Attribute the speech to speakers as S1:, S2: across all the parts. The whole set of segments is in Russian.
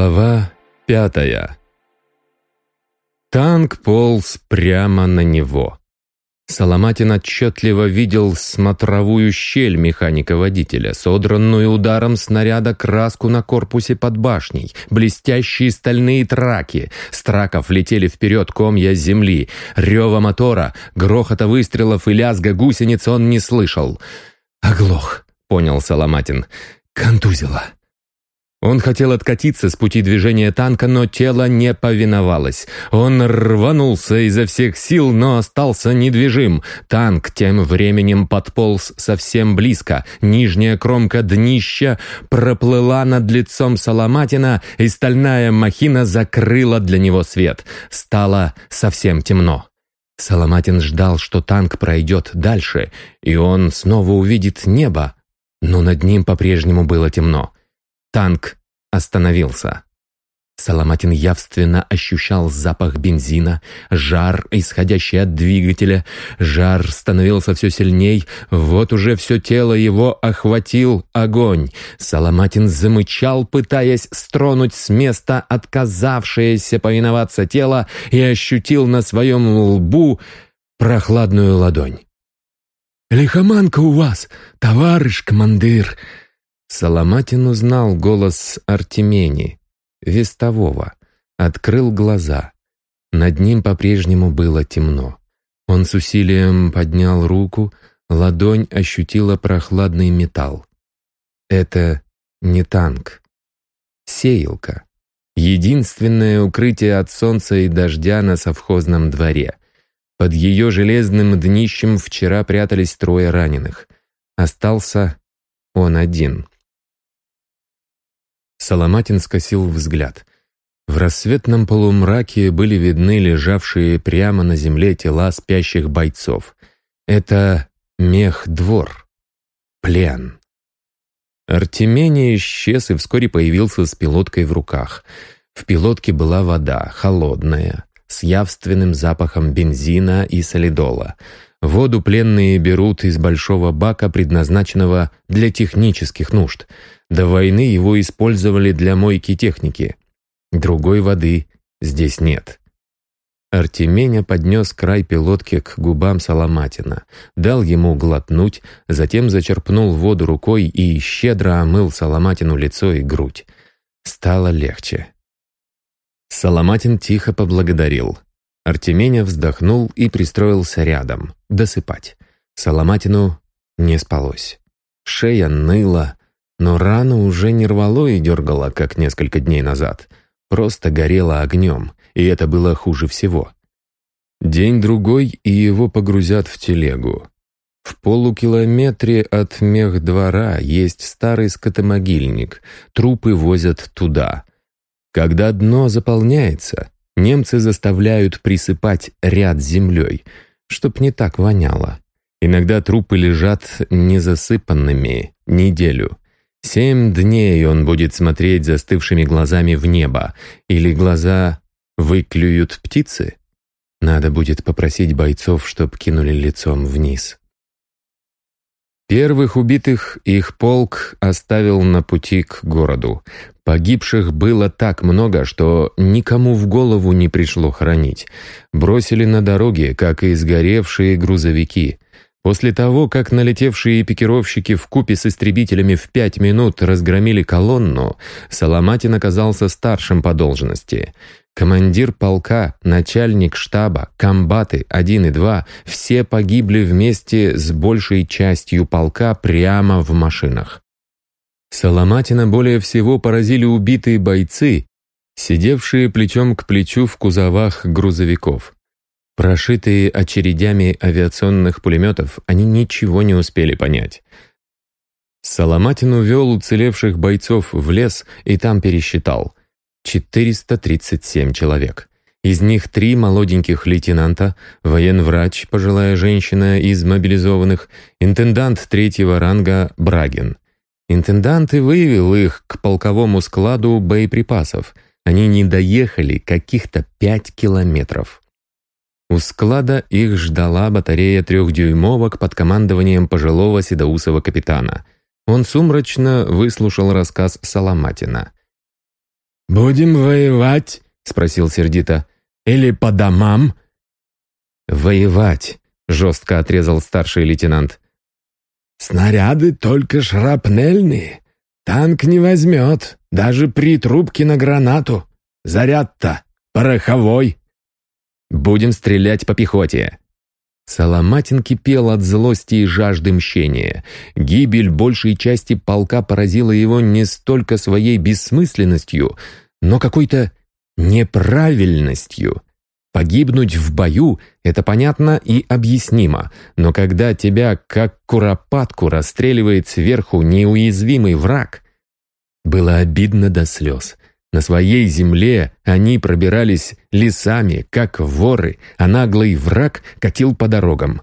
S1: Глава пятая Танк полз прямо на него. Соломатин отчетливо видел смотровую щель механика-водителя, содранную ударом снаряда краску на корпусе под башней, блестящие стальные траки. С траков летели вперед комья земли. Рева мотора, грохота выстрелов и лязга гусениц он не слышал. «Оглох», — понял Соломатин. «Контузило». Он хотел откатиться с пути движения танка, но тело не повиновалось. Он рванулся изо всех сил, но остался недвижим. Танк тем временем подполз совсем близко. Нижняя кромка днища проплыла над лицом Соломатина, и стальная махина закрыла для него свет. Стало совсем темно. Соломатин ждал, что танк пройдет дальше, и он снова увидит небо, но над ним по-прежнему было темно. Танк остановился. Соломатин явственно ощущал запах бензина, жар, исходящий от двигателя. Жар становился все сильней, вот уже все тело его охватил огонь. Соломатин замычал, пытаясь стронуть с места отказавшееся повиноваться тело и ощутил на своем лбу прохладную ладонь. «Лихоманка у вас, товарищ командир!» Соломатин узнал голос Артемени, вестового, открыл глаза. Над ним по-прежнему было темно. Он с усилием поднял руку, ладонь ощутила прохладный металл. Это не танк. Сеялка. Единственное укрытие от солнца и дождя на совхозном дворе. Под ее железным днищем вчера прятались трое раненых. Остался он один. Соломатин скосил взгляд. В рассветном полумраке были видны лежавшие прямо на земле тела спящих бойцов. Это мех-двор. Плен. Артемений исчез и вскоре появился с пилоткой в руках. В пилотке была вода, холодная, с явственным запахом бензина и солидола. Воду пленные берут из большого бака, предназначенного для технических нужд — до войны его использовали для мойки техники. Другой воды здесь нет. Артеменя поднес край пилотки к губам Соломатина, дал ему глотнуть, затем зачерпнул воду рукой и щедро омыл Соломатину лицо и грудь. Стало легче. Соломатин тихо поблагодарил. Артеменя вздохнул и пристроился рядом, досыпать. Соломатину не спалось. Шея ныла, но рана уже не рвало и дергала, как несколько дней назад. Просто горела огнем, и это было хуже всего. День-другой, и его погрузят в телегу. В полукилометре от мехдвора есть старый скотомогильник, трупы возят туда. Когда дно заполняется, немцы заставляют присыпать ряд землей, чтоб не так воняло. Иногда трупы лежат незасыпанными неделю. Семь дней он будет смотреть застывшими глазами в небо. Или глаза выклюют птицы? Надо будет попросить бойцов, чтоб кинули лицом вниз. Первых убитых их полк оставил на пути к городу. Погибших было так много, что никому в голову не пришло хранить. Бросили на дороге, как и сгоревшие грузовики — После того, как налетевшие пикировщики в купе с истребителями в пять минут разгромили колонну, Соломатин оказался старшим по должности. Командир полка, начальник штаба, комбаты 1 и 2 — все погибли вместе с большей частью полка прямо в машинах. Соломатина более всего поразили убитые бойцы, сидевшие плечом к плечу в кузовах грузовиков. Прошитые очередями авиационных пулеметов, они ничего не успели понять. Соломатин увел уцелевших бойцов в лес и там пересчитал. 437 человек. Из них три молоденьких лейтенанта, военврач, пожилая женщина из мобилизованных, интендант третьего ранга Брагин. Интендант и вывел их к полковому складу боеприпасов. Они не доехали каких-то пять километров. У склада их ждала батарея трехдюймовок под командованием пожилого седоусого капитана. Он сумрачно выслушал рассказ Соломатина.
S2: «Будем воевать?» — спросил сердито. «Или по домам?»
S1: «Воевать», — жестко отрезал старший лейтенант.
S2: «Снаряды только шрапнельные. Танк не возьмет, даже при трубке на гранату. Заряд-то пороховой».
S1: «Будем стрелять по пехоте». Соломатин кипел от злости и жажды мщения. Гибель большей части полка поразила его не столько своей бессмысленностью, но какой-то неправильностью. Погибнуть в бою — это понятно и объяснимо, но когда тебя, как куропатку, расстреливает сверху неуязвимый враг, было обидно до слез. На своей земле они пробирались лесами, как воры, а наглый враг катил по дорогам.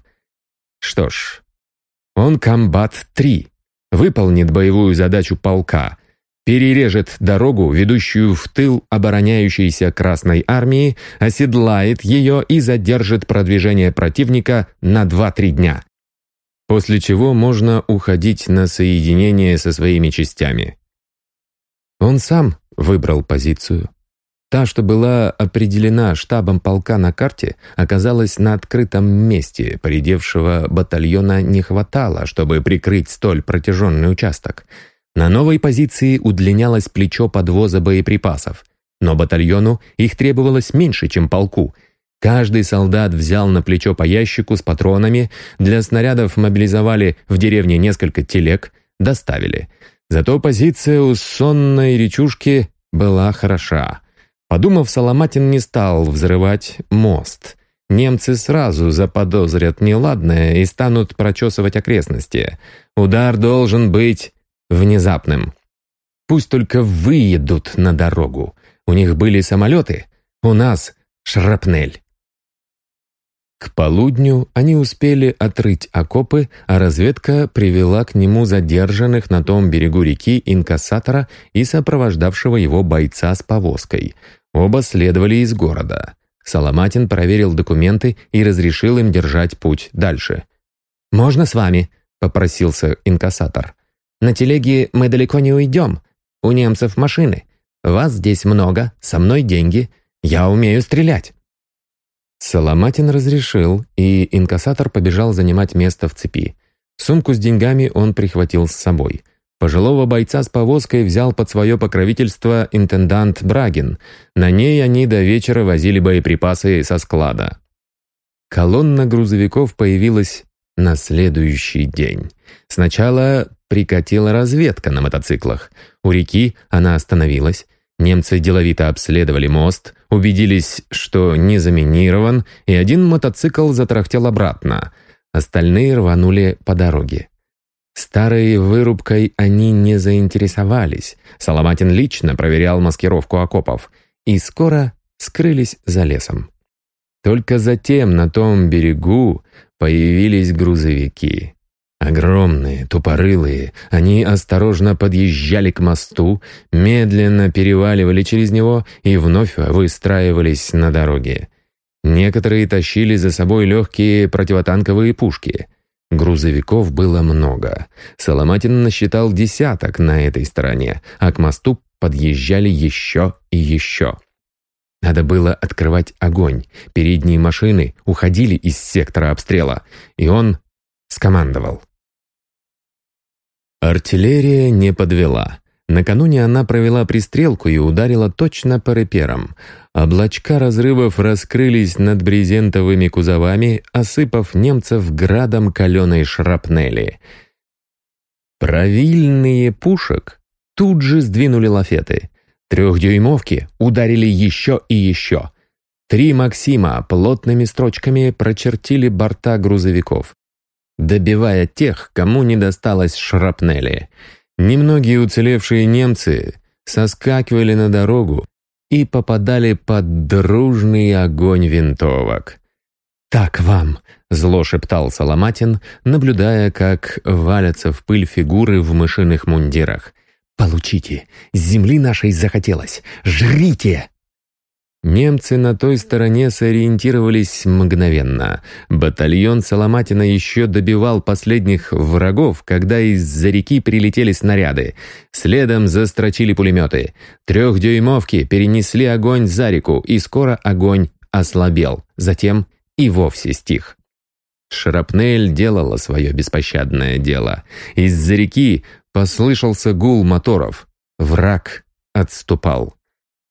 S1: Что ж, он комбат-3, выполнит боевую задачу полка, перережет дорогу, ведущую в тыл обороняющейся Красной Армии, оседлает ее и задержит продвижение противника на 2-3 дня. После чего можно уходить на соединение со своими частями. Он сам выбрал позицию. Та, что была определена штабом полка на карте, оказалась на открытом месте. Поредевшего батальона не хватало, чтобы прикрыть столь протяженный участок. На новой позиции удлинялось плечо подвоза боеприпасов. Но батальону их требовалось меньше, чем полку. Каждый солдат взял на плечо по ящику с патронами, для снарядов мобилизовали в деревне несколько телег, доставили. Зато позиция у сонной речушки была хороша. Подумав, Соломатин не стал взрывать мост. Немцы сразу заподозрят неладное и станут прочесывать окрестности. Удар должен быть внезапным. Пусть только выедут на дорогу. У них были самолеты, у нас шрапнель. К полудню они успели отрыть окопы, а разведка привела к нему задержанных на том берегу реки инкассатора и сопровождавшего его бойца с повозкой. Оба следовали из города. Соломатин проверил документы и разрешил им держать путь дальше. «Можно с вами?» — попросился инкассатор. «На телеге мы далеко не уйдем. У немцев машины. Вас здесь много, со мной деньги. Я умею стрелять». Соломатин разрешил, и инкассатор побежал занимать место в цепи. Сумку с деньгами он прихватил с собой. Пожилого бойца с повозкой взял под свое покровительство интендант Брагин. На ней они до вечера возили боеприпасы со склада. Колонна грузовиков появилась на следующий день. Сначала прикатила разведка на мотоциклах. У реки она остановилась. Немцы деловито обследовали мост, убедились, что не заминирован, и один мотоцикл затрахтел обратно. Остальные рванули по дороге. Старой вырубкой они не заинтересовались. Соломатин лично проверял маскировку окопов. И скоро скрылись за лесом. Только затем на том берегу появились грузовики. Огромные, тупорылые, они осторожно подъезжали к мосту, медленно переваливали через него и вновь выстраивались на дороге. Некоторые тащили за собой легкие противотанковые пушки. Грузовиков было много. Соломатин насчитал десяток на этой стороне, а к мосту подъезжали еще и еще. Надо было открывать огонь. Передние машины уходили из сектора обстрела, и он скомандовал. Артиллерия не подвела. Накануне она провела пристрелку и ударила точно по реперам. Облачка разрывов раскрылись над брезентовыми кузовами, осыпав немцев градом каленой шрапнели. Правильные пушек тут же сдвинули лафеты. Трехдюймовки ударили еще и еще. Три «Максима» плотными строчками прочертили борта грузовиков добивая тех, кому не досталось шрапнели. Немногие уцелевшие немцы соскакивали на дорогу и попадали под дружный огонь винтовок. «Так вам!» — зло шептал Соломатин, наблюдая, как валятся в пыль фигуры в мышиных мундирах. «Получите! Земли нашей захотелось! Жрите!» Немцы на той стороне сориентировались мгновенно. Батальон Соломатина еще добивал последних врагов, когда из-за реки прилетели снаряды. Следом застрочили пулеметы. Трехдюймовки перенесли огонь за реку, и скоро огонь ослабел. Затем и вовсе стих. Шрапнель делала свое беспощадное дело. Из-за реки послышался гул моторов. Враг отступал.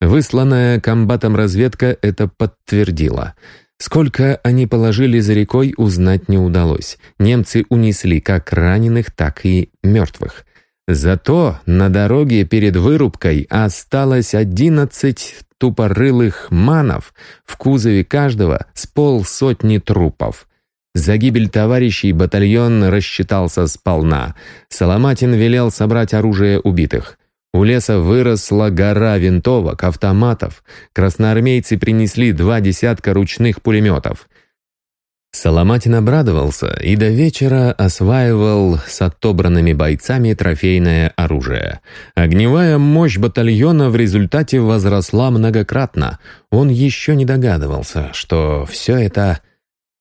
S1: Высланная комбатом разведка это подтвердила. Сколько они положили за рекой, узнать не удалось. Немцы унесли как раненых, так и мертвых. Зато на дороге перед вырубкой осталось одиннадцать тупорылых манов, в кузове каждого с полсотни трупов. За гибель товарищей батальон рассчитался сполна. Соломатин велел собрать оружие убитых. У леса выросла гора винтовок, автоматов. Красноармейцы принесли два десятка ручных пулеметов. Соломатин обрадовался и до вечера осваивал с отобранными бойцами трофейное оружие. Огневая мощь батальона в результате возросла многократно. Он еще не догадывался, что все это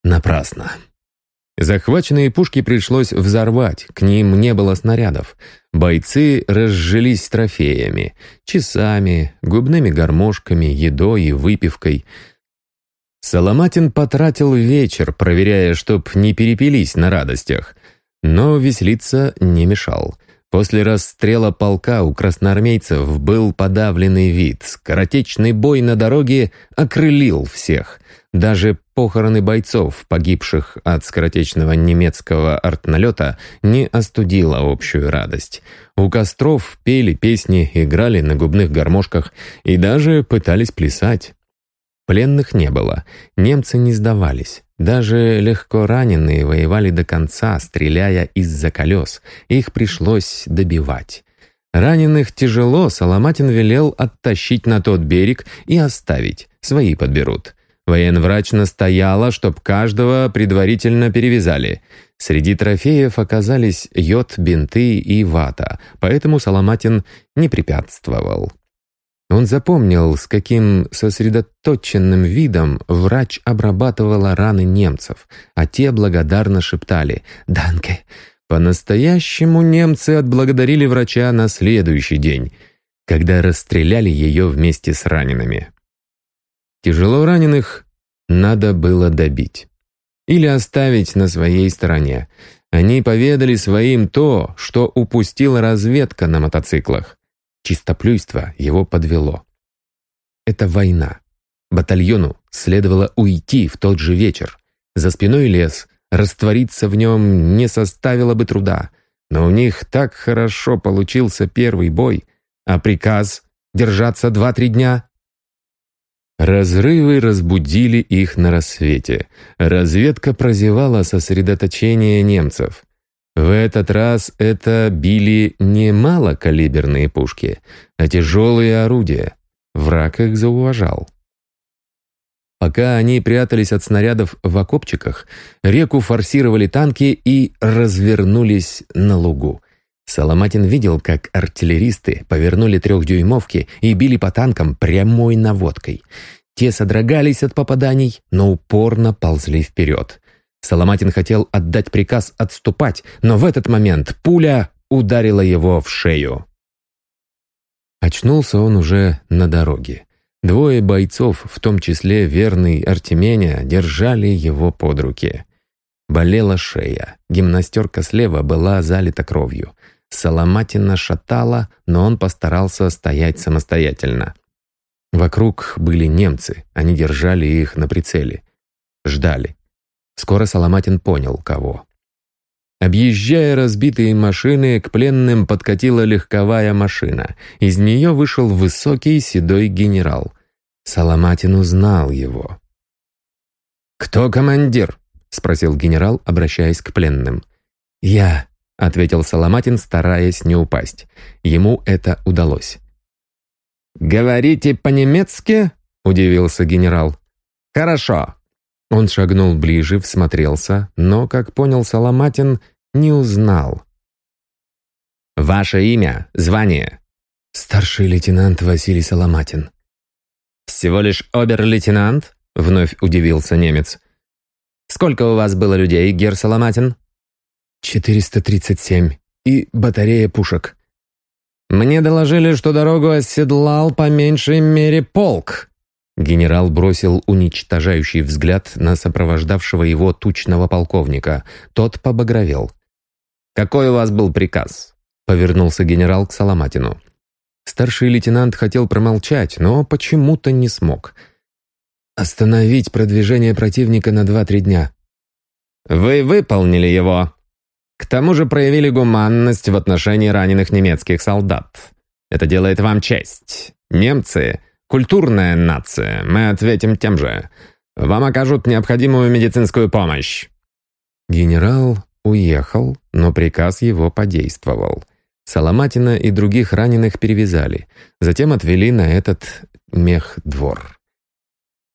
S1: напрасно. Захваченные пушки пришлось взорвать, к ним не было снарядов. Бойцы разжились трофеями, часами, губными гармошками, едой и выпивкой. Соломатин потратил вечер, проверяя, чтоб не перепились на радостях. Но веселиться не мешал. После расстрела полка у красноармейцев был подавленный вид. Скоротечный бой на дороге окрылил всех. Даже похороны бойцов, погибших от скоротечного немецкого артналета, не остудила общую радость. У костров пели песни, играли на губных гармошках и даже пытались плясать. Пленных не было, немцы не сдавались. Даже легко раненые воевали до конца, стреляя из-за колес. Их пришлось добивать. Раненых тяжело, Соломатин велел оттащить на тот берег и оставить. Свои подберут. Военврач настояла, чтоб каждого предварительно перевязали. Среди трофеев оказались йод, бинты и вата, поэтому Соломатин не препятствовал. Он запомнил, с каким сосредоточенным видом врач обрабатывала раны немцев, а те благодарно шептали «Данке». По-настоящему немцы отблагодарили врача на следующий день, когда расстреляли ее вместе с ранеными. Тяжело раненых надо было добить. Или оставить на своей стороне. Они поведали своим то, что упустила разведка на мотоциклах. Чистоплюйство его подвело. Это война. Батальону следовало уйти в тот же вечер. За спиной лес, раствориться в нем не составило бы труда. Но у них так хорошо получился первый бой, а приказ держаться два-три дня Разрывы разбудили их на рассвете. Разведка прозевала сосредоточение немцев. В этот раз это били не малокалиберные пушки, а тяжелые орудия. Враг их зауважал. Пока они прятались от снарядов в окопчиках, реку форсировали танки и развернулись на лугу. Соломатин видел, как артиллеристы повернули трехдюймовки и били по танкам прямой наводкой. Те содрогались от попаданий, но упорно ползли вперед. Соломатин хотел отдать приказ отступать, но в этот момент пуля ударила его в шею. Очнулся он уже на дороге. Двое бойцов, в том числе верный Артеменя, держали его под руки. Болела шея, гимнастерка слева была залита кровью. Соломатина шатала, но он постарался стоять самостоятельно. Вокруг были немцы, они держали их на прицеле. Ждали. Скоро Соломатин понял, кого. Объезжая разбитые машины, к пленным подкатила легковая машина. Из нее вышел высокий седой генерал. Соломатин узнал его. «Кто командир?» — спросил генерал, обращаясь к пленным. «Я», — ответил Соломатин, стараясь не упасть. Ему это удалось. «Говорите по-немецки?» — удивился генерал. «Хорошо». Он шагнул ближе, всмотрелся, но, как понял Соломатин, не узнал. «Ваше имя, звание?» «Старший лейтенант Василий Соломатин». «Всего лишь обер-лейтенант?» — вновь удивился немец. «Сколько у вас было людей, Гер Соломатин?»
S2: «437. И батарея пушек».
S1: «Мне доложили, что дорогу оседлал по меньшей мере полк». Генерал бросил уничтожающий взгляд на сопровождавшего его тучного полковника. Тот побагровел. «Какой у вас был приказ?» — повернулся генерал к Соломатину. Старший лейтенант хотел промолчать, но почему-то не смог.
S2: «Остановить продвижение противника на два-три дня».
S1: «Вы выполнили его. К тому же проявили гуманность в отношении раненых немецких солдат. Это делает вам честь. Немцы — культурная нация, мы ответим тем же. Вам окажут необходимую медицинскую помощь».
S2: Генерал уехал, но приказ его подействовал. Соломатина и других раненых перевязали, затем отвели на этот мехдвор.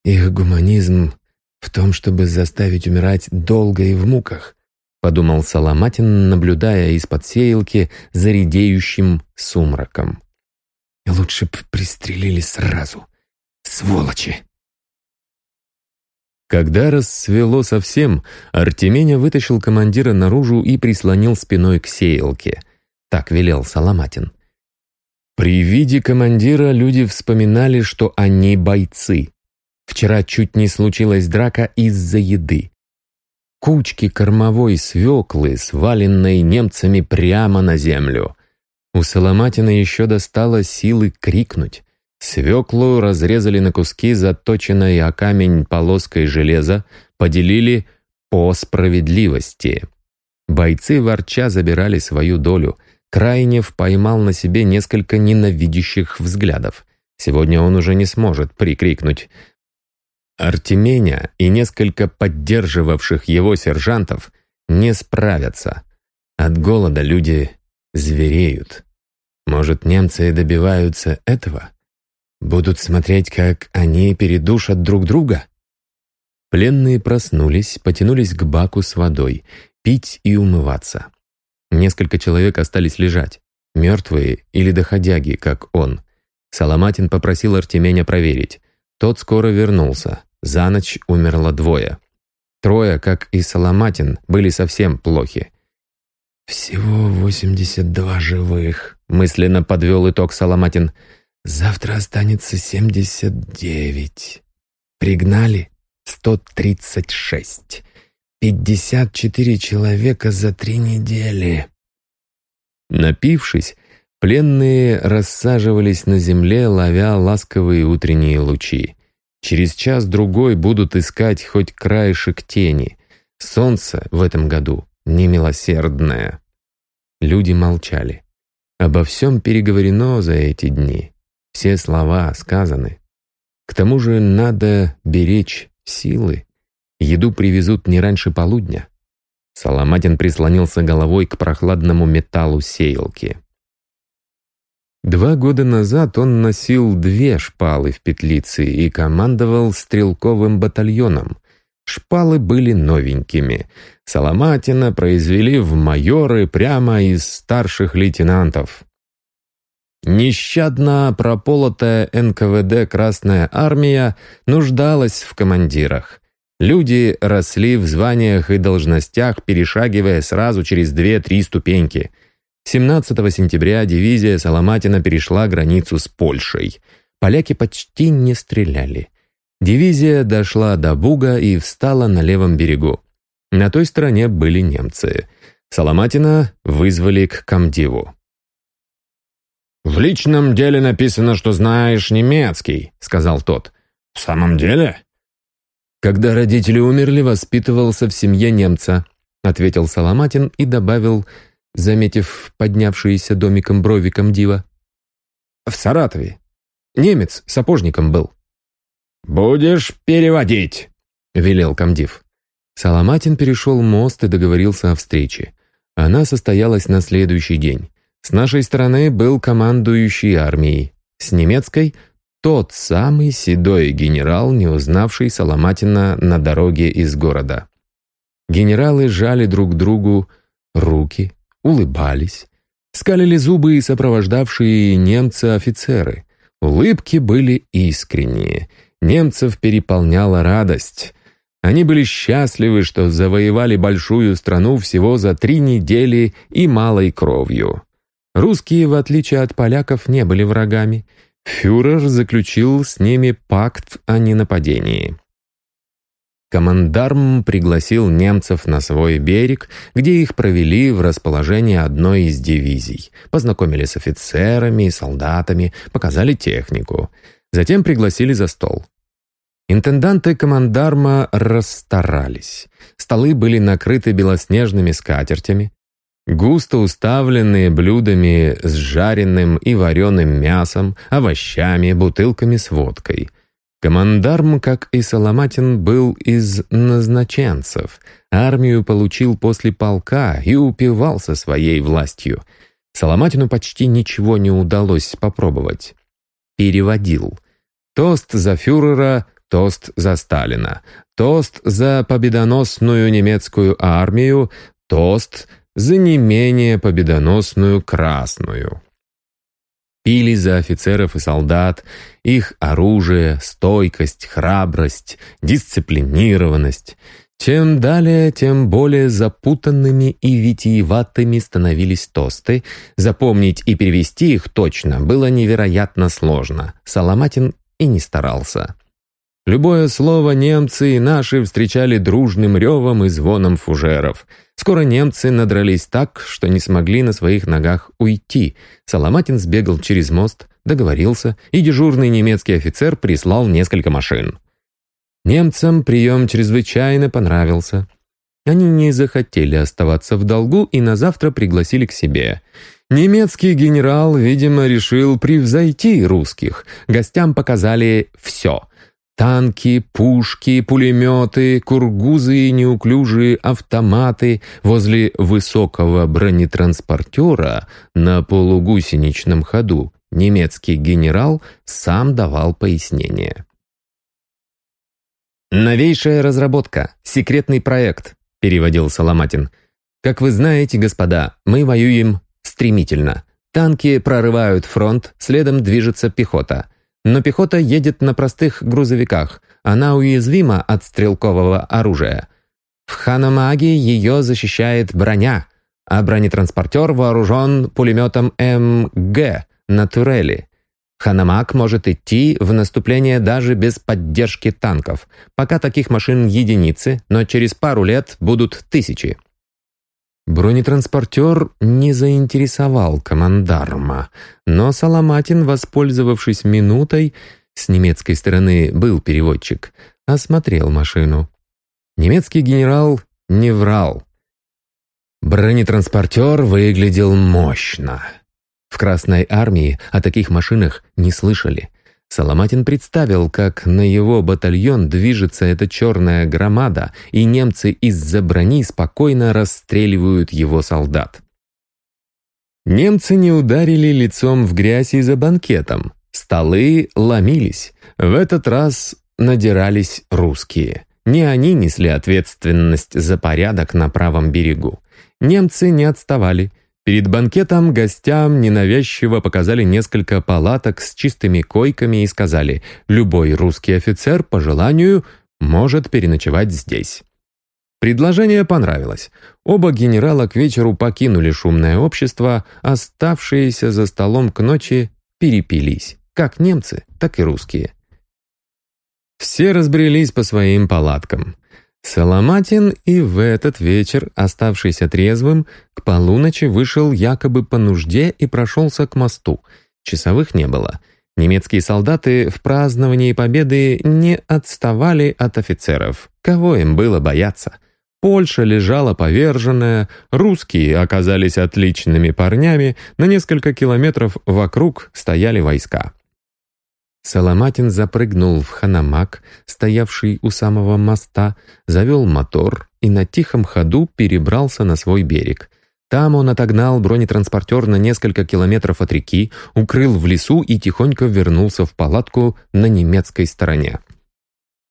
S2: «Их гуманизм в том, чтобы заставить умирать долго и в муках», подумал Соломатин, наблюдая из-под сеялки за редеющим сумраком. «Лучше б пристрелили сразу, сволочи!» Когда рассвело совсем, Артеменя вытащил командира наружу и прислонил спиной к сеялке — так велел Соломатин. При виде командира люди вспоминали, что они бойцы. Вчера чуть не случилась драка из-за еды. Кучки кормовой свеклы, сваленной немцами прямо на землю. У Соломатина еще достало силы крикнуть. Свеклу разрезали на куски, заточенной о камень полоской железа, поделили по справедливости. Бойцы ворча забирали свою долю — Крайнев поймал на себе несколько ненавидящих взглядов. Сегодня он уже не сможет прикрикнуть. Артеменя и несколько поддерживавших его сержантов не справятся. От голода люди звереют. Может, немцы добиваются этого? Будут смотреть, как они передушат друг друга? Пленные проснулись, потянулись к баку с водой, пить и умываться. Несколько человек остались лежать, мертвые или доходяги, как он. Соломатин попросил Артеменя проверить. Тот скоро вернулся. За ночь умерло двое. Трое, как и Соломатин, были совсем плохи. «Всего 82 живых», — мысленно подвел итог Соломатин. «Завтра останется 79. Пригнали 136. Пятьдесят четыре человека за три недели. Напившись, пленные рассаживались на земле, ловя ласковые утренние лучи. Через час-другой будут искать хоть краешек тени. Солнце в этом году немилосердное. Люди молчали. Обо всем переговорено за эти дни. Все слова сказаны. К тому же надо беречь силы. Еду привезут не раньше полудня. Соломатин прислонился головой к прохладному металлу сеялки. Два года назад он носил две шпалы в петлице и командовал стрелковым батальоном. Шпалы были новенькими. Соломатина произвели в майоры прямо из старших лейтенантов. Нещадно прополотая НКВД Красная Армия нуждалась в командирах. Люди росли в званиях и должностях, перешагивая сразу через две-три ступеньки. 17 сентября дивизия Соломатина перешла границу с Польшей. Поляки почти не стреляли. Дивизия дошла до Буга и встала на левом берегу. На той стороне были немцы. Соломатина вызвали к комдиву. «В личном деле написано, что знаешь немецкий», — сказал тот. «В самом деле?» «Когда родители умерли, воспитывался в семье немца», ответил Соломатин и добавил, заметив поднявшиеся домиком брови комдива. «В Саратове. Немец сапожником был». «Будешь переводить», — велел комдив. Соломатин перешел мост и договорился о встрече. Она состоялась на следующий день. С нашей стороны был командующий армией, с немецкой — тот самый седой генерал, не узнавший Соломатина на дороге из города. Генералы жали друг другу руки, улыбались, скалили зубы и сопровождавшие немца офицеры. Улыбки были искренние. Немцев переполняла радость. Они были счастливы, что завоевали большую страну всего за три недели и малой кровью. Русские, в отличие от поляков, не были врагами. Фюрер заключил с ними пакт о ненападении. Командарм пригласил немцев на свой берег, где их провели в расположение одной из дивизий. Познакомили с офицерами и солдатами, показали технику. Затем пригласили за стол. Интенданты командарма расстарались. Столы были накрыты белоснежными скатертями, густо уставленные блюдами с жареным и вареным мясом, овощами, бутылками с водкой. Командарм, как и Соломатин, был из назначенцев. Армию получил после полка и упивался своей властью. Соломатину почти ничего не удалось попробовать. Переводил. Тост за фюрера тост за Сталина, тост за победоносную немецкую армию, тост за не менее победоносную Красную. Пили за офицеров и солдат, их оружие, стойкость, храбрость, дисциплинированность. Чем далее, тем более запутанными и витиеватыми становились тосты. Запомнить и перевести их точно было невероятно сложно. Соломатин и не старался. Любое слово немцы и наши встречали дружным ревом и звоном фужеров. Скоро немцы надрались так, что не смогли на своих ногах уйти. Соломатин сбегал через мост, договорился, и дежурный немецкий офицер прислал несколько машин. Немцам прием чрезвычайно понравился. Они не захотели оставаться в долгу и на завтра пригласили к себе. Немецкий генерал, видимо, решил превзойти русских. Гостям показали все — Танки, пушки, пулеметы, кургузы и неуклюжие автоматы возле высокого бронетранспортера на полугусеничном ходу немецкий генерал сам давал пояснение. «Новейшая разработка, секретный проект», — переводил Соломатин. «Как вы знаете, господа, мы воюем стремительно. Танки прорывают фронт, следом движется пехота. Но пехота едет на простых грузовиках. Она уязвима от стрелкового оружия. В Ханамаге ее защищает броня, а бронетранспортер вооружен пулеметом МГ на турели. Ханамаг может идти в наступление даже без поддержки танков. Пока таких машин единицы, но через пару лет будут тысячи. Бронетранспортер не заинтересовал командарма, но Соломатин, воспользовавшись минутой, с немецкой стороны был переводчик, осмотрел машину. Немецкий генерал не врал. Бронетранспортер выглядел мощно. В Красной армии о таких машинах не слышали. Соломатин представил, как на его батальон движется эта черная громада, и немцы из-за брони спокойно расстреливают его солдат. Немцы не ударили лицом в грязь и за банкетом. Столы ломились. В этот раз надирались русские. Не они несли ответственность за порядок на правом берегу. Немцы не отставали. Перед банкетом гостям ненавязчиво показали несколько палаток с чистыми койками и сказали, любой русский офицер по желанию может переночевать здесь. Предложение понравилось. Оба генерала к вечеру покинули шумное общество, оставшиеся за столом к ночи перепились, как немцы, так и русские. Все разбрелись по своим палаткам. Соломатин и в этот вечер, оставшийся трезвым, к полуночи вышел якобы по нужде и прошелся к мосту. Часовых не было. Немецкие солдаты в праздновании победы не отставали от офицеров. Кого им было бояться? Польша лежала поверженная, русские оказались отличными парнями, на несколько километров вокруг стояли войска. Соломатин запрыгнул в ханамак, стоявший у самого моста, завел мотор и на тихом ходу перебрался на свой берег. Там он отогнал бронетранспортер на несколько километров от реки, укрыл в лесу и тихонько вернулся в палатку на немецкой стороне.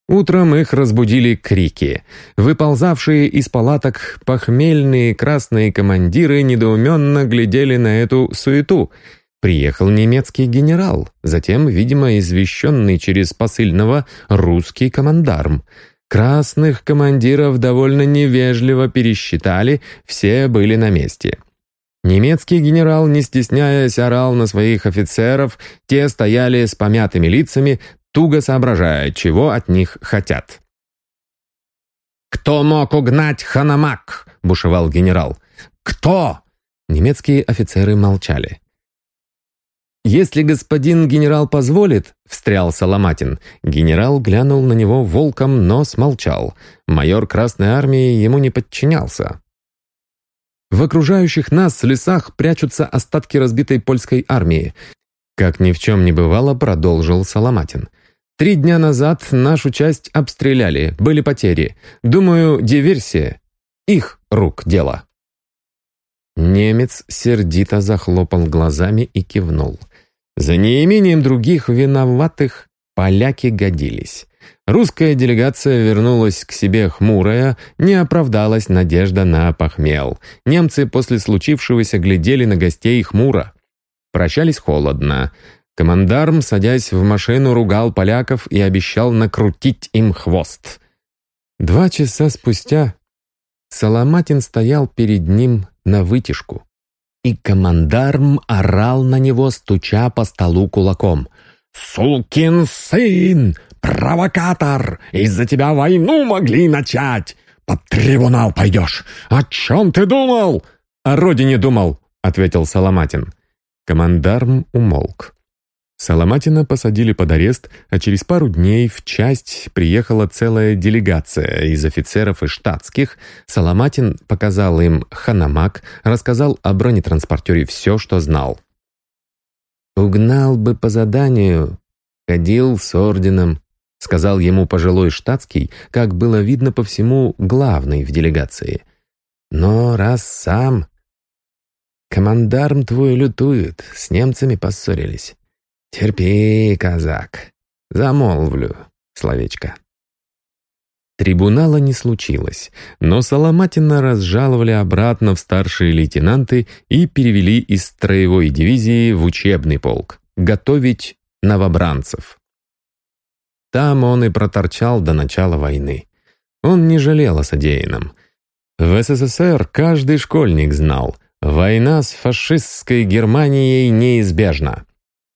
S2: Утром их разбудили крики. Выползавшие из палаток похмельные красные командиры недоуменно глядели на эту суету — приехал немецкий генерал, затем, видимо, извещенный через посыльного русский командарм. Красных командиров довольно невежливо пересчитали, все были на месте. Немецкий генерал, не стесняясь, орал на своих офицеров, те стояли с помятыми лицами, туго соображая, чего от них хотят. «Кто мог угнать Ханамак?» — бушевал генерал. «Кто?» Немецкие офицеры молчали. «Если господин генерал позволит», — встрял Соломатин. Генерал глянул на него волком, но смолчал. Майор Красной Армии ему не подчинялся. В окружающих нас лесах прячутся остатки разбитой польской армии. Как ни в чем не бывало, продолжил Соломатин. Три дня назад нашу часть обстреляли, были потери. Думаю, диверсия. Их рук дело. Немец сердито захлопал глазами и кивнул. За неимением других виноватых поляки годились. Русская делегация вернулась к себе хмурая, не оправдалась надежда на похмел. Немцы после случившегося глядели на гостей хмуро. Прощались холодно. Командарм, садясь в машину, ругал поляков и обещал накрутить им хвост. Два часа спустя Соломатин стоял перед ним на вытяжку. И командарм орал на него, стуча по столу кулаком. «Сукин сын! Провокатор! Из-за тебя войну могли начать! Под трибунал пойдешь! О чем ты думал?» «О родине думал», — ответил Соломатин. Командарм умолк. Соломатина посадили под арест, а через пару дней в часть приехала целая делегация из офицеров и штатских. Соломатин показал им ханамак, рассказал о бронетранспортере все, что знал. «Угнал бы по заданию, ходил с орденом», сказал ему пожилой штатский, как было видно по всему, главный в делегации. «Но раз сам...» «Командарм твой лютует, с немцами поссорились». «Терпи, казак, замолвлю словечко». Трибунала не случилось, но Соломатина разжаловали обратно в старшие лейтенанты и перевели из строевой дивизии в учебный полк, готовить новобранцев. Там он и проторчал до начала войны. Он не жалел о содеянном. В СССР каждый школьник знал, война с фашистской Германией неизбежна.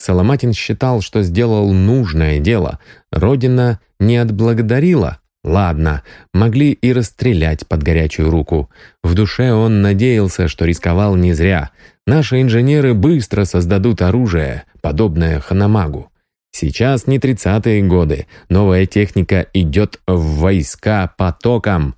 S2: Соломатин считал, что сделал нужное дело. Родина не отблагодарила. Ладно, могли и расстрелять под горячую руку. В душе он надеялся, что рисковал не зря. Наши инженеры быстро создадут оружие, подобное Ханамагу. Сейчас не тридцатые годы. Новая техника идет в войска потоком.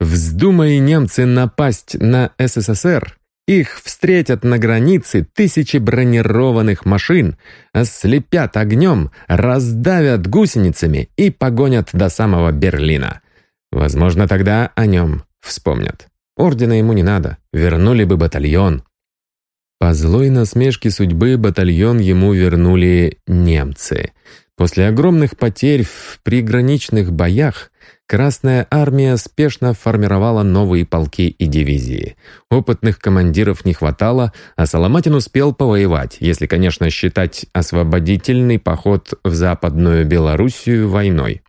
S2: Вздумай немцы напасть на СССР, их встретят на границе тысячи бронированных машин, ослепят огнем, раздавят гусеницами и погонят до самого Берлина. Возможно, тогда о нем вспомнят. Ордена ему не надо, вернули бы батальон. По злой насмешке судьбы батальон ему вернули немцы. После огромных потерь в приграничных боях Красная армия спешно формировала новые полки и дивизии. Опытных командиров не хватало, а Соломатин успел повоевать, если, конечно, считать освободительный поход в Западную Белоруссию войной.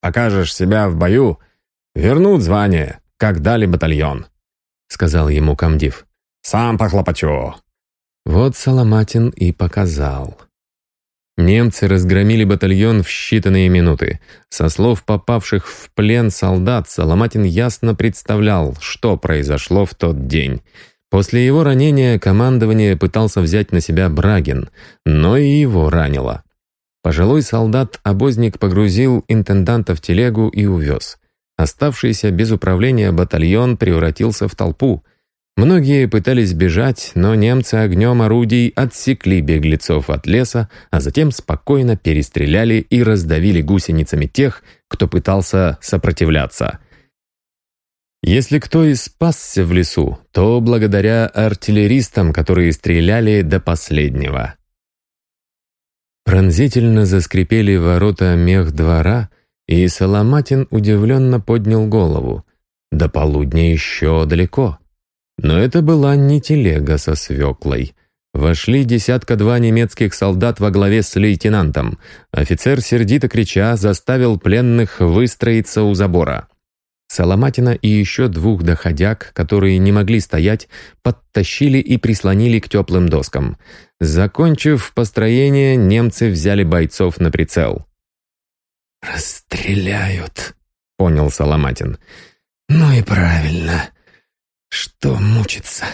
S2: «Покажешь себя в бою, вернут звание, как дали батальон», — сказал ему комдив. «Сам похлопочу». Вот Соломатин и показал. Немцы разгромили батальон в считанные минуты. Со слов попавших в плен солдат Соломатин ясно представлял, что произошло в тот день. После его ранения командование пытался взять на себя Брагин, но и его ранило. Пожилой солдат-обозник погрузил интенданта в телегу и увез. Оставшийся без управления батальон превратился в толпу — Многие пытались бежать, но немцы огнем орудий отсекли беглецов от леса, а затем спокойно перестреляли и раздавили гусеницами тех, кто пытался сопротивляться. Если кто и спасся в лесу, то благодаря артиллеристам, которые стреляли до последнего. Пронзительно заскрипели ворота мех двора, и Соломатин удивленно поднял голову. До полудня еще далеко. Но это была не телега со свеклой. Вошли десятка-два немецких солдат во главе с лейтенантом. Офицер, сердито крича, заставил пленных выстроиться у забора. Соломатина и еще двух доходяг, которые не могли стоять, подтащили и прислонили к теплым доскам. Закончив построение, немцы взяли бойцов на прицел.
S3: «Расстреляют», — понял Соломатин. «Ну и правильно. Что мучиться?»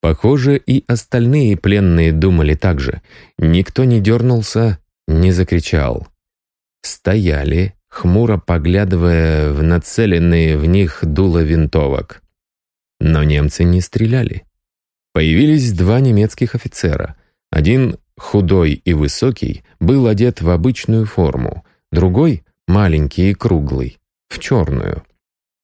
S2: Похоже, и остальные пленные думали так же. Никто не дернулся, не закричал. Стояли, хмуро поглядывая в нацеленные в них дуло винтовок. Но немцы не стреляли. Появились два немецких офицера. Один, худой и высокий, был одет в обычную форму, другой, маленький и круглый, в черную.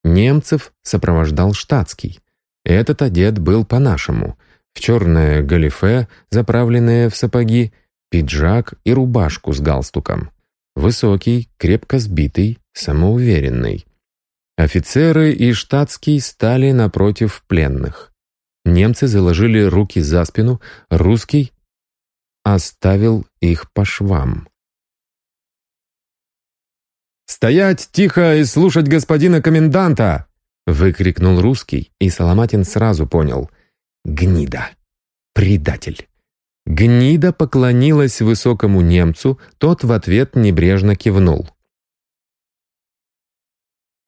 S2: Немцев сопровождал штатский. Этот одет был по-нашему, в черное галифе, заправленное в сапоги, пиджак и рубашку с галстуком. Высокий, крепко сбитый, самоуверенный. Офицеры и штатский стали напротив пленных. Немцы заложили руки за спину, русский оставил их по швам.
S1: «Стоять тихо и слушать господина коменданта!» выкрикнул русский, и Соломатин сразу понял. «Гнида! Предатель!» Гнида поклонилась высокому немцу, тот в ответ небрежно кивнул.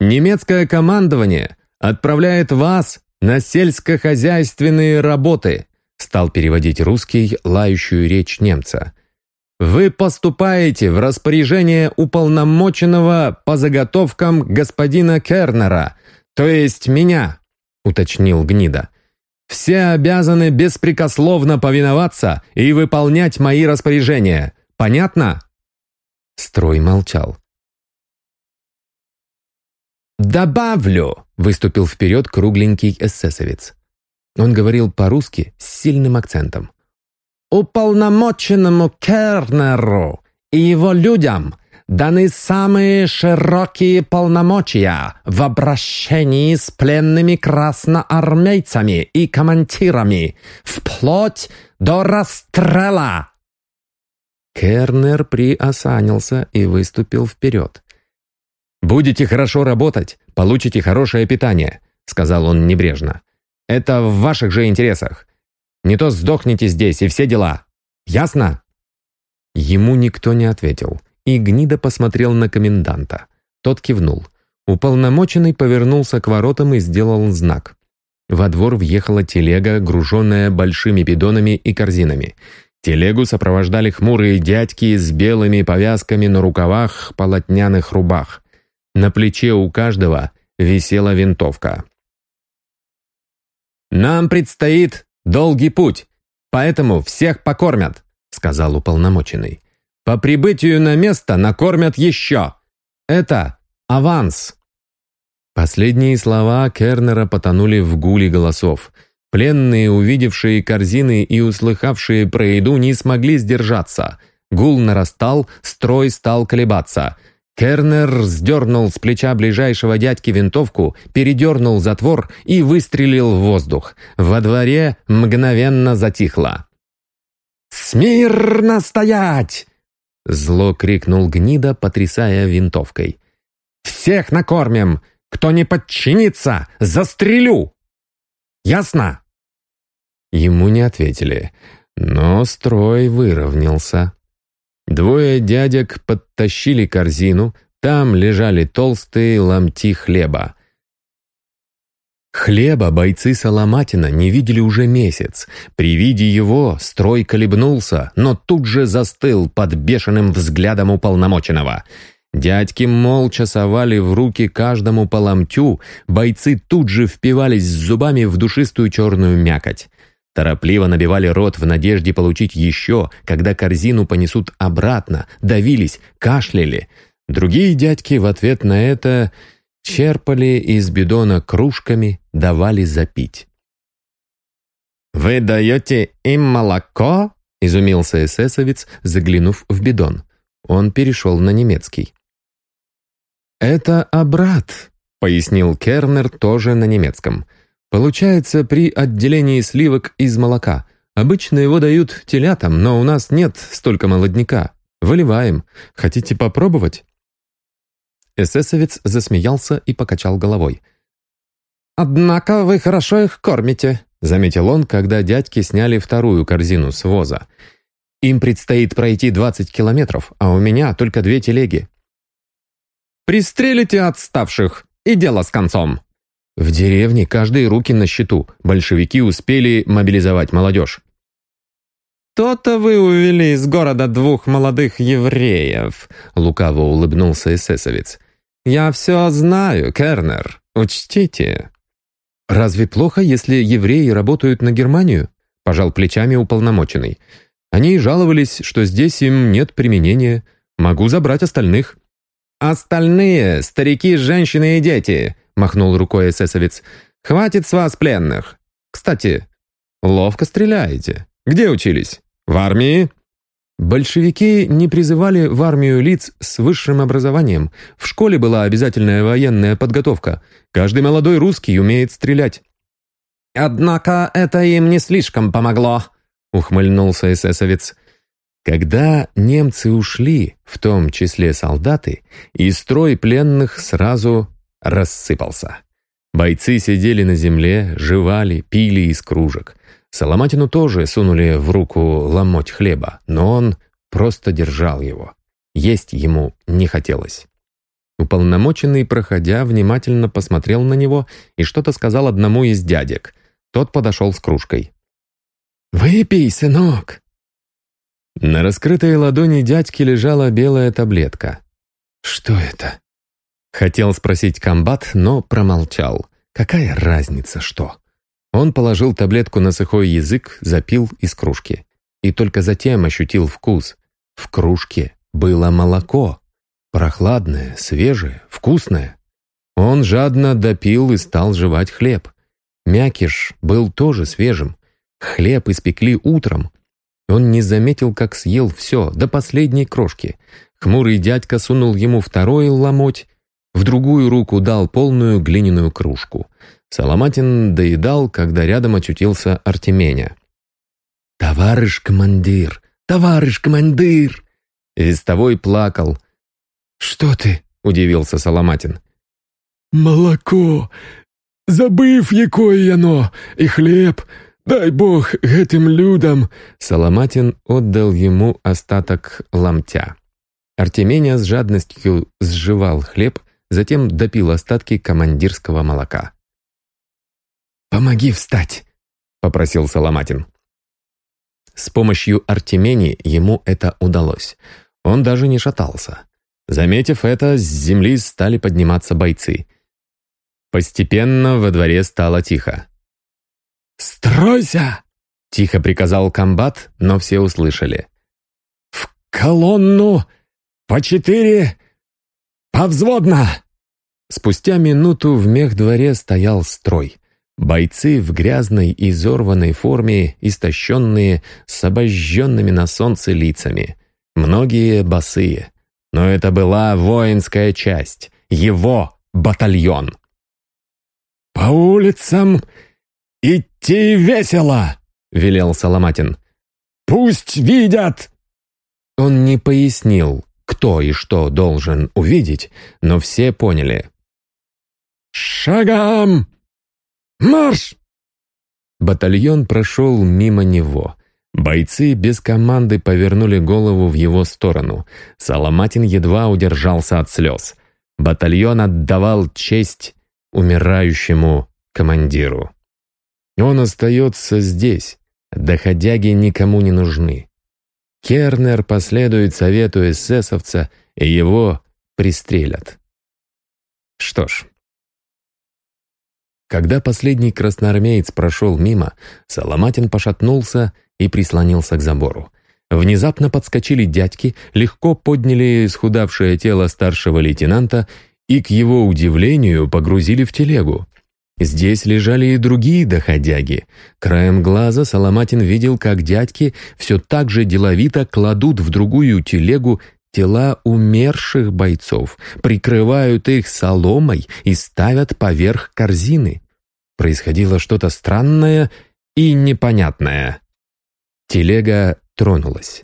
S1: «Немецкое командование отправляет вас на сельскохозяйственные работы», стал переводить русский лающую речь немца. «Вы поступаете в распоряжение уполномоченного по заготовкам господина Кернера, то есть меня», уточнил Гнида. Все обязаны беспрекословно повиноваться и выполнять мои распоряжения. Понятно?» Строй молчал. «Добавлю!» — выступил вперед кругленький эсэсовец. Он говорил по-русски с сильным акцентом. «Уполномоченному Кернеру и его людям даны самые широкие полномочия в обращении с пленными красноармейцами и командирами, вплоть до расстрела!» Кернер приосанился и выступил вперед. «Будете хорошо работать, получите хорошее питание», — сказал он небрежно. «Это в ваших же интересах. Не то сдохнете здесь и все дела. Ясно?» Ему никто не ответил и гнида посмотрел на коменданта. Тот кивнул. Уполномоченный повернулся к воротам и сделал знак. Во двор въехала телега, груженная большими бидонами и корзинами. Телегу сопровождали хмурые дядьки с белыми повязками на рукавах полотняных рубах. На плече у каждого висела винтовка. «Нам предстоит долгий путь, поэтому всех покормят», — сказал уполномоченный. По прибытию на место накормят еще. Это аванс». Последние слова Кернера потонули в гуле голосов. Пленные, увидевшие корзины и услыхавшие про еду, не смогли сдержаться. Гул нарастал, строй стал колебаться. Кернер сдернул с плеча ближайшего дядьки винтовку, передернул затвор и выстрелил в воздух. Во дворе мгновенно затихло. «Смирно стоять!» Зло крикнул гнида, потрясая винтовкой. «Всех накормим! Кто не подчинится, застрелю! Ясно?» Ему не ответили, но строй выровнялся. Двое дядек подтащили корзину, там лежали толстые ломти хлеба. Хлеба бойцы Соломатина не видели уже месяц. При виде его строй колебнулся, но тут же застыл под бешеным взглядом уполномоченного. Дядьки молча совали в руки каждому по ломтю, бойцы тут же впивались зубами в душистую черную мякоть. Торопливо набивали рот в надежде получить еще, когда корзину понесут обратно, давились, кашляли. Другие дядьки в ответ на это черпали из бидона кружками, давали запить. «Вы даете им молоко?» — изумился эсэсовец, заглянув в бидон. Он перешел на немецкий. «Это обрат», — пояснил Кернер тоже на немецком.
S2: Получается, при отделении сливок из молока. Обычно его дают телятам, но у нас нет столько молодняка. Выливаем. Хотите попробовать?» Эсэсовец засмеялся и покачал головой. «Однако вы хорошо их кормите», — заметил он, когда дядьки сняли вторую корзину с воза. «Им предстоит пройти 20 километров, а у меня только две телеги». «Пристрелите отставших, и дело с концом», в деревне каждые руки на счету. Большевики успели мобилизовать молодежь. «То-то вы увели из города двух молодых евреев», — лукаво улыбнулся эсэсовец. «Я все знаю, Кернер. Учтите». «Разве плохо, если евреи работают на Германию?» — пожал плечами уполномоченный. «Они жаловались, что здесь им нет применения. Могу забрать остальных». «Остальные — старики, женщины и дети махнул рукой эсэсовец. «Хватит с вас пленных. Кстати, ловко стреляете. Где учились? В армии?» Большевики не призывали в армию лиц с высшим образованием. В школе была обязательная военная подготовка. Каждый молодой русский умеет стрелять. «Однако это им не слишком помогло», — ухмыльнулся эсэсовец. Когда немцы ушли, в том числе солдаты, и строй пленных сразу рассыпался. Бойцы сидели на земле, жевали, пили из кружек. Соломатину тоже сунули в руку ломоть хлеба, но он просто держал его. Есть ему не хотелось. Уполномоченный, проходя, внимательно посмотрел на него и что-то сказал одному из дядек. Тот подошел с кружкой. «Выпей, сынок!» На раскрытой ладони дядьки лежала белая таблетка. «Что это?» Хотел спросить комбат, но промолчал. Какая разница, что? Он положил таблетку на сухой язык, запил из кружки. И только затем ощутил вкус. В кружке было молоко. Прохладное, свежее, вкусное. Он жадно допил и стал жевать хлеб. Мякиш был тоже свежим. Хлеб испекли утром. Он не заметил, как съел все, до последней крошки. Хмурый дядька сунул ему второй ломоть, в другую руку дал полную глиняную кружку. Соломатин доедал, когда рядом очутился Артеменя. «Товарищ командир! Товарищ командир!» Вестовой плакал. «Что ты?» — удивился Соломатин.
S3: «Молоко! Забыв, якое оно! И хлеб! Дай бог этим людям!»
S2: Соломатин отдал ему остаток ломтя. Артеменя с жадностью сживал хлеб, затем допил остатки командирского молока.
S3: «Помоги встать!» — попросил Соломатин.
S2: С помощью Артемени ему это удалось. Он даже не шатался. Заметив это, с земли стали подниматься бойцы. Постепенно во дворе стало тихо.
S3: «Стройся!» — тихо приказал комбат, но все услышали. «В колонну! По четыре «Повзводно!»
S2: Спустя минуту в мехдворе стоял строй. Бойцы в грязной и изорванной форме, истощенные, с обожженными на солнце лицами. Многие босые. Но это была воинская часть, его батальон.
S3: «По улицам идти весело!» — велел Соломатин. «Пусть видят!»
S2: Он не пояснил, кто и что должен увидеть, но все поняли.
S3: «Шагом! Марш!»
S2: Батальон прошел мимо него. Бойцы без команды повернули голову в его сторону. Соломатин едва удержался от слез. Батальон отдавал честь умирающему командиру. Он остается здесь. Доходяги никому не нужны. Кернер последует совету эсэсовца, и его пристрелят. Что ж. Когда последний красноармеец прошел мимо, Соломатин пошатнулся и прислонился к забору. Внезапно подскочили дядьки, легко подняли исхудавшее тело старшего лейтенанта и, к его удивлению, погрузили в телегу. Здесь лежали и другие доходяги. Краем глаза Соломатин видел, как дядьки все так же деловито кладут в другую телегу тела умерших бойцов, прикрывают их соломой и ставят поверх корзины. происходило что-то странное и непонятное. Телега тронулась.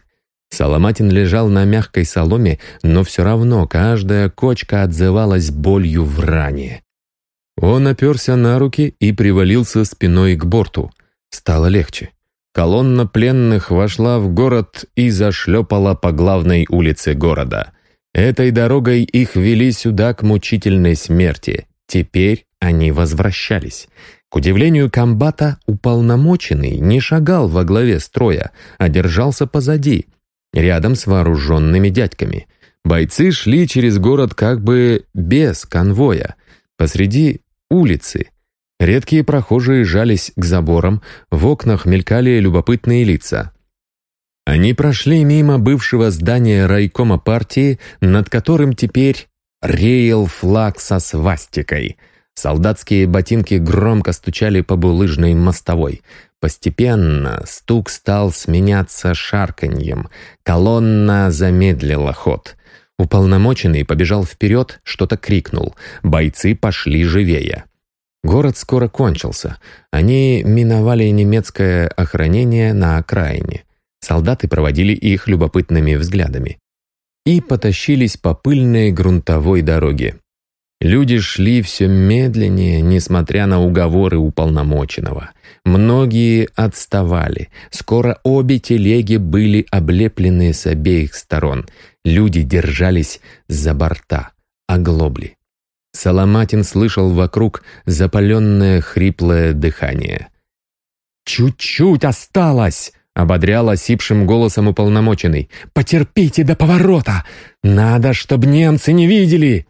S2: Соломатин лежал на мягкой соломе, но все равно каждая кочка отзывалась болью в ране. Он оперся на руки и привалился спиной к борту. Стало легче. Колонна пленных вошла в город и зашлепала по главной улице города. Этой дорогой их вели сюда к мучительной смерти. Теперь они возвращались. К удивлению комбата, уполномоченный не шагал во главе строя, а держался позади, рядом с вооруженными дядьками. Бойцы шли через город как бы без конвоя. Посреди улицы редкие прохожие жались к заборам, в окнах мелькали любопытные лица. Они прошли мимо бывшего здания райкома партии, над которым теперь реял флаг со свастикой. Солдатские ботинки громко стучали по булыжной мостовой. Постепенно стук стал сменяться шарканьем. Колонна замедлила ход. Уполномоченный побежал вперед, что-то крикнул. Бойцы пошли живее. Город скоро кончился. Они миновали немецкое охранение на окраине. Солдаты проводили их любопытными взглядами. И потащились по пыльной грунтовой дороге. Люди шли все медленнее, несмотря на уговоры уполномоченного. Многие отставали. Скоро обе телеги были облеплены с обеих сторон. Люди держались за борта, оглобли. Соломатин слышал вокруг запаленное хриплое дыхание. «Чуть-чуть осталось!» — ободрял осипшим голосом уполномоченный. «Потерпите до поворота! Надо, чтобы немцы не видели!»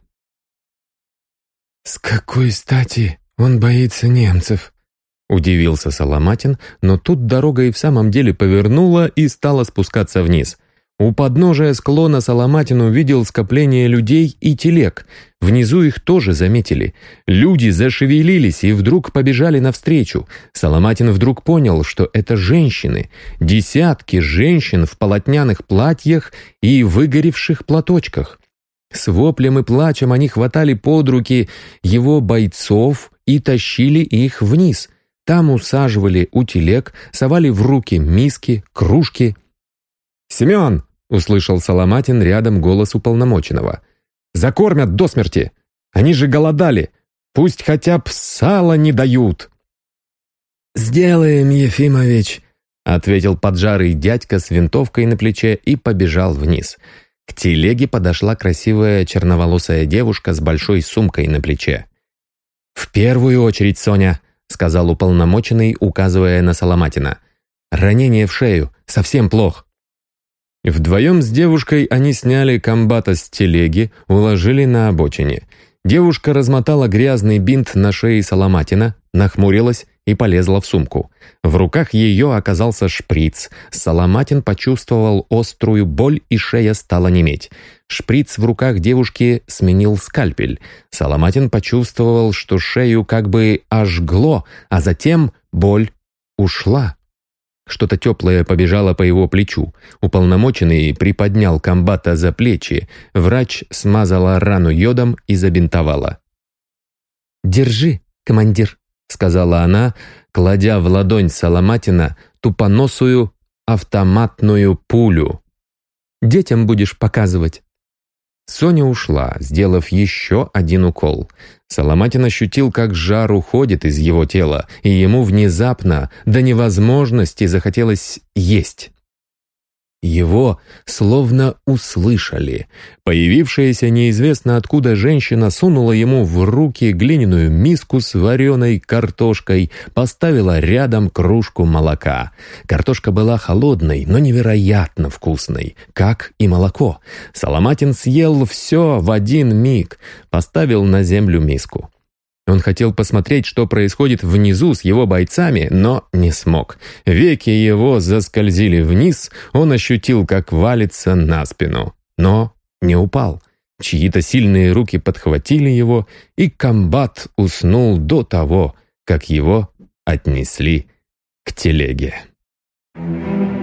S3: «С какой стати он боится немцев?»
S2: Удивился Соломатин, но тут дорога и в самом деле повернула и стала спускаться вниз. У подножия склона Соломатин увидел скопление людей и телег. Внизу их тоже заметили. Люди зашевелились и вдруг побежали навстречу. Соломатин вдруг понял, что это женщины. Десятки женщин в полотняных платьях и выгоревших платочках. С воплем и плачем они хватали под руки его бойцов и тащили их вниз. Там усаживали у телег, совали в руки миски, кружки. «Семен!» — услышал Соломатин рядом голос уполномоченного. «Закормят до смерти! Они же голодали! Пусть хотя б сало не дают!»
S3: «Сделаем, Ефимович!» — ответил поджарый дядька с винтовкой на плече и побежал вниз — к телеге подошла красивая черноволосая девушка с большой сумкой на плече.
S2: «В первую очередь, Соня», — сказал уполномоченный, указывая на Соломатина. «Ранение в шею, совсем плохо». Вдвоем с девушкой они сняли комбата с телеги, уложили на обочине. Девушка размотала грязный бинт на шее Соломатина, нахмурилась и полезла в сумку. В руках ее оказался шприц. Соломатин почувствовал острую боль, и шея стала неметь. Шприц в руках девушки сменил скальпель. Соломатин почувствовал, что шею как бы ожгло, а затем боль ушла. Что-то теплое побежало по его плечу. Уполномоченный приподнял комбата за плечи. Врач смазала рану йодом и забинтовала.
S3: «Держи, командир», —
S2: сказала она, кладя в ладонь Соломатина тупоносую автоматную пулю.
S3: «Детям будешь показывать».
S2: Соня ушла, сделав еще один укол. Соломатин ощутил, как жар уходит из его тела, и ему внезапно, до невозможности, захотелось есть. Его словно услышали. Появившаяся неизвестно откуда женщина сунула ему в руки глиняную миску с вареной картошкой, поставила рядом кружку молока. Картошка была холодной, но невероятно вкусной, как и молоко. Соломатин съел все в один миг, поставил на землю миску. Он хотел посмотреть, что происходит внизу с его бойцами, но не смог. Веки его заскользили вниз, он ощутил, как валится на спину. Но не упал. Чьи-то сильные руки подхватили его, и комбат уснул до того, как его отнесли к телеге. Thank you.